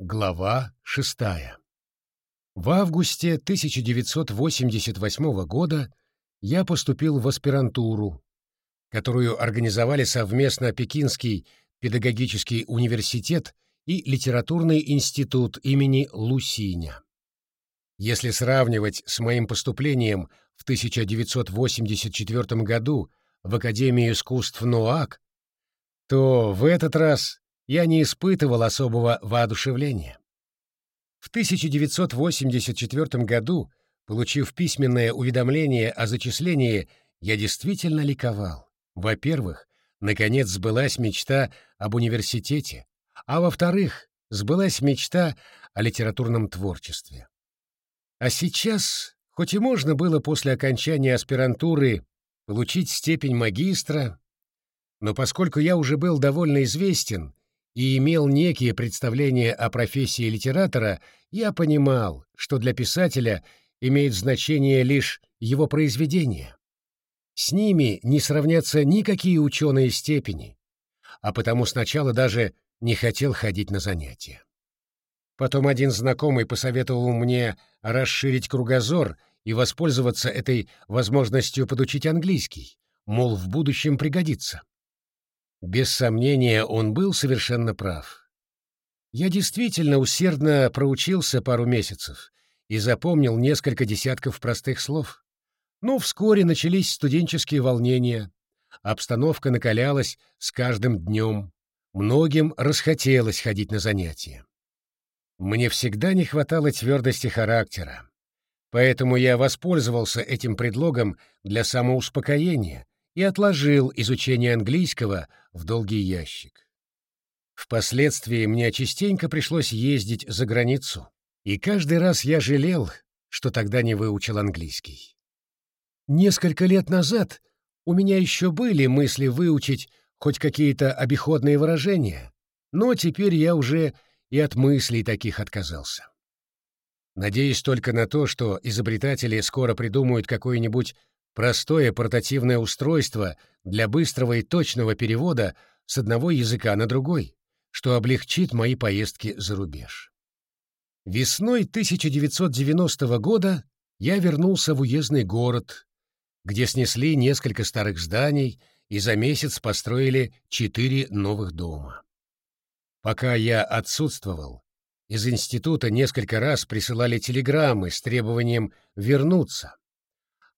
Глава шестая. В августе 1988 года я поступил в аспирантуру, которую организовали совместно Пекинский педагогический университет и Литературный институт имени Лусиня. Если сравнивать с моим поступлением в 1984 году в Академию искусств НОАК, то в этот раз я не испытывал особого воодушевления. В 1984 году, получив письменное уведомление о зачислении, я действительно ликовал. Во-первых, наконец сбылась мечта об университете, а во-вторых, сбылась мечта о литературном творчестве. А сейчас, хоть и можно было после окончания аспирантуры получить степень магистра, но поскольку я уже был довольно известен и имел некие представления о профессии литератора, я понимал, что для писателя имеет значение лишь его произведения. С ними не сравнятся никакие ученые степени, а потому сначала даже не хотел ходить на занятия. Потом один знакомый посоветовал мне расширить кругозор и воспользоваться этой возможностью подучить английский, мол, в будущем пригодится. Без сомнения, он был совершенно прав. Я действительно усердно проучился пару месяцев и запомнил несколько десятков простых слов. Но вскоре начались студенческие волнения, обстановка накалялась с каждым днем, многим расхотелось ходить на занятия. Мне всегда не хватало твердости характера, поэтому я воспользовался этим предлогом для самоуспокоения и отложил изучение английского в долгий ящик. Впоследствии мне частенько пришлось ездить за границу, и каждый раз я жалел, что тогда не выучил английский. Несколько лет назад у меня еще были мысли выучить хоть какие-то обиходные выражения, но теперь я уже и от мыслей таких отказался. Надеюсь только на то, что изобретатели скоро придумают какое-нибудь Простое портативное устройство для быстрого и точного перевода с одного языка на другой, что облегчит мои поездки за рубеж. Весной 1990 года я вернулся в уездный город, где снесли несколько старых зданий и за месяц построили четыре новых дома. Пока я отсутствовал, из института несколько раз присылали телеграммы с требованием вернуться,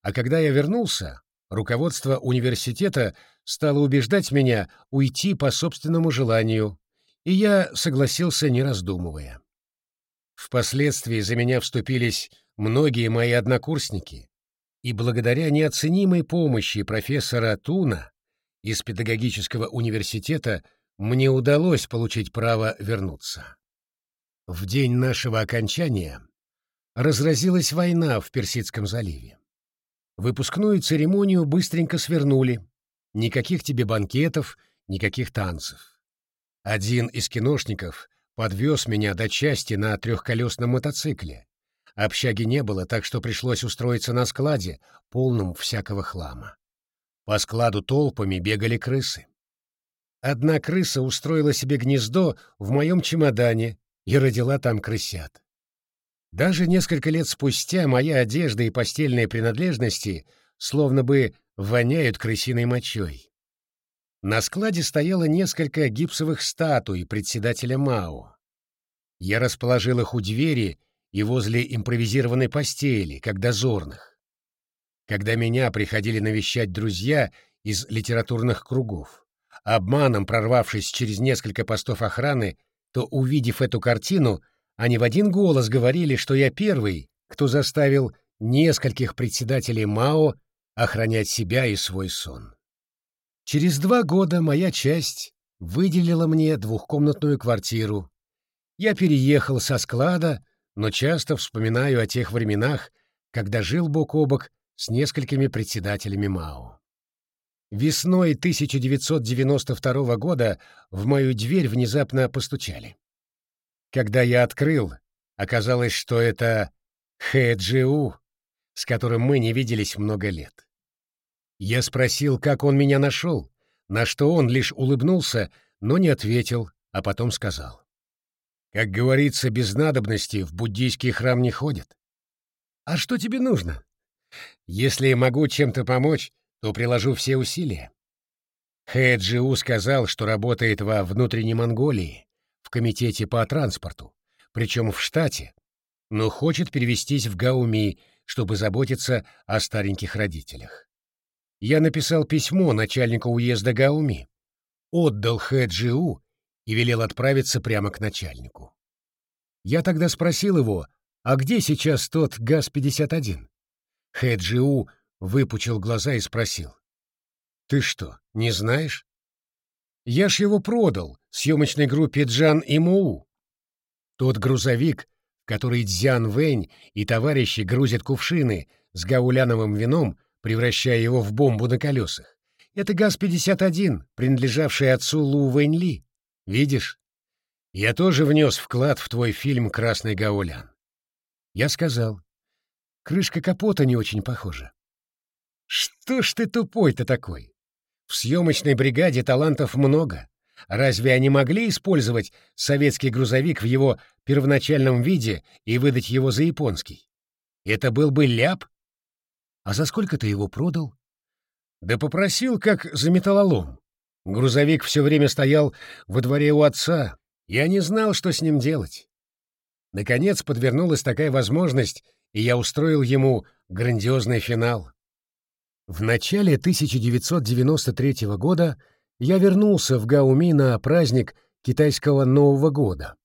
а когда я вернулся, руководство университета стало убеждать меня уйти по собственному желанию, и я согласился, не раздумывая. Впоследствии за меня вступились многие мои однокурсники, и благодаря неоценимой помощи профессора Туна из педагогического университета мне удалось получить право вернуться. В день нашего окончания разразилась война в Персидском заливе. Выпускную церемонию быстренько свернули. Никаких тебе банкетов, никаких танцев. Один из киношников подвез меня до части на трехколесном мотоцикле. Общаги не было, так что пришлось устроиться на складе, полном всякого хлама. По складу толпами бегали крысы. Одна крыса устроила себе гнездо в моем чемодане и родила там крысят. Даже несколько лет спустя моя одежда и постельные принадлежности словно бы воняют крысиной мочой. На складе стояло несколько гипсовых статуй председателя МАО. Я расположил их у двери и возле импровизированной постели, как дозорных. Когда меня приходили навещать друзья из литературных кругов, обманом прорвавшись через несколько постов охраны, то, увидев эту картину, они в один голос говорили, что я первый, кто заставил нескольких председателей МАО охранять себя и свой сон. Через два года моя часть выделила мне двухкомнатную квартиру. Я переехал со склада, но часто вспоминаю о тех временах, когда жил бок о бок с несколькими председателями МАО. Весной 1992 года в мою дверь внезапно постучали. Когда я открыл, оказалось, что это Хэджиу, с которым мы не виделись много лет. Я спросил, как он меня нашел, на что он лишь улыбнулся, но не ответил, а потом сказал. Как говорится, без надобности в буддийский храм не ходят. А что тебе нужно? Если могу чем-то помочь, то приложу все усилия. Хэджиу сказал, что работает во внутренней Монголии, в комитете по транспорту, причем в штате, но хочет перевестись в Гауми, чтобы заботиться о стареньких родителях. Я написал письмо начальнику уезда Гауми, отдал Хэджиу и велел отправиться прямо к начальнику. Я тогда спросил его, а где сейчас тот ГАЗ-51? Хэджиу выпучил глаза и спросил. «Ты что, не знаешь?» «Я ж его продал съемочной группе Джан и Муу. Тот грузовик, который Дзян Вэнь и товарищи грузят кувшины с гауляновым вином, превращая его в бомбу на колесах. Это ГАЗ-51, принадлежавший отцу Лу Вэнь Ли. Видишь? Я тоже внес вклад в твой фильм «Красный гаулян». Я сказал. Крышка капота не очень похожа. Что ж ты тупой-то такой? В съемочной бригаде талантов много. Разве они могли использовать советский грузовик в его первоначальном виде и выдать его за японский? Это был бы ляп. А за сколько ты его продал? Да попросил, как за металлолом. Грузовик все время стоял во дворе у отца. Я не знал, что с ним делать. Наконец подвернулась такая возможность, и я устроил ему грандиозный финал. В начале 1993 года я вернулся в Гауми на праздник китайского Нового года.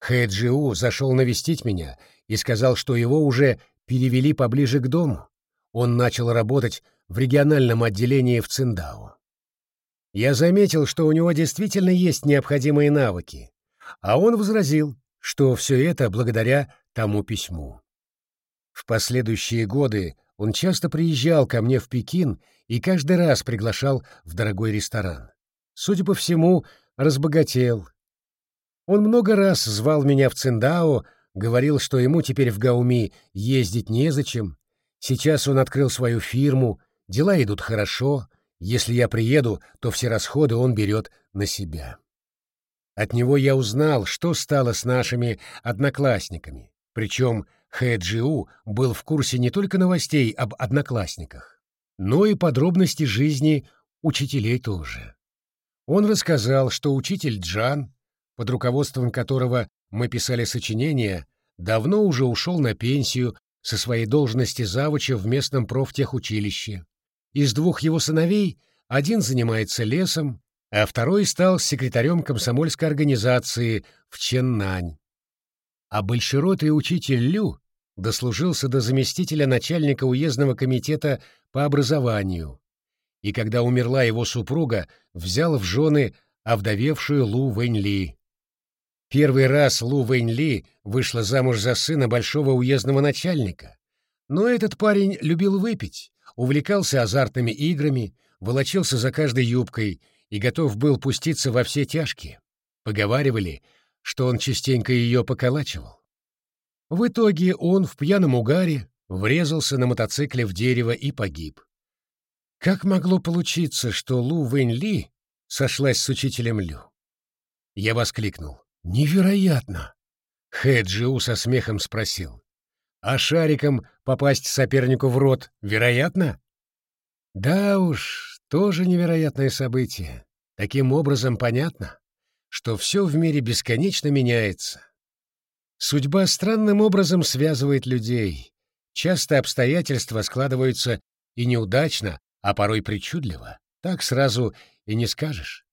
Хэджиу зашел навестить меня и сказал, что его уже перевели поближе к дому. Он начал работать в региональном отделении в Циндао. Я заметил, что у него действительно есть необходимые навыки, а он возразил, что все это благодаря тому письму. В последующие годы он часто приезжал ко мне в Пекин и каждый раз приглашал в дорогой ресторан. Судя по всему, разбогател. Он много раз звал меня в Циндао, говорил, что ему теперь в Гауми ездить незачем. Сейчас он открыл свою фирму, дела идут хорошо. Если я приеду, то все расходы он берет на себя. От него я узнал, что стало с нашими одноклассниками. Причем Хэджиу был в курсе не только новостей об одноклассниках, но и подробностей жизни учителей тоже. Он рассказал, что учитель Джан, под руководством которого мы писали сочинения, давно уже ушел на пенсию со своей должности завуча в местном профтехучилище. Из двух его сыновей один занимается лесом, а второй стал секретарем комсомольской организации в Ченнань. А большеротый учитель Лю дослужился до заместителя начальника уездного комитета по образованию, и когда умерла его супруга, взял в жены овдовевшую Лу Вэньли. Первый раз Лу Вэньли вышла замуж за сына большого уездного начальника, но этот парень любил выпить, увлекался азартными играми, волочился за каждой юбкой и готов был пуститься во все тяжкие. Поговаривали, что он частенько ее поколачивал. В итоге он в пьяном угаре врезался на мотоцикле в дерево и погиб. Как могло получиться, что Лу Вэнь Ли сошлась с учителем Лю? Я воскликнул. «Невероятно!» Хэ Джиу со смехом спросил. «А шариком попасть сопернику в рот вероятно?» «Да уж, тоже невероятное событие. Таким образом понятно, что все в мире бесконечно меняется. Судьба странным образом связывает людей. Часто обстоятельства складываются и неудачно, а порой причудливо. Так сразу и не скажешь.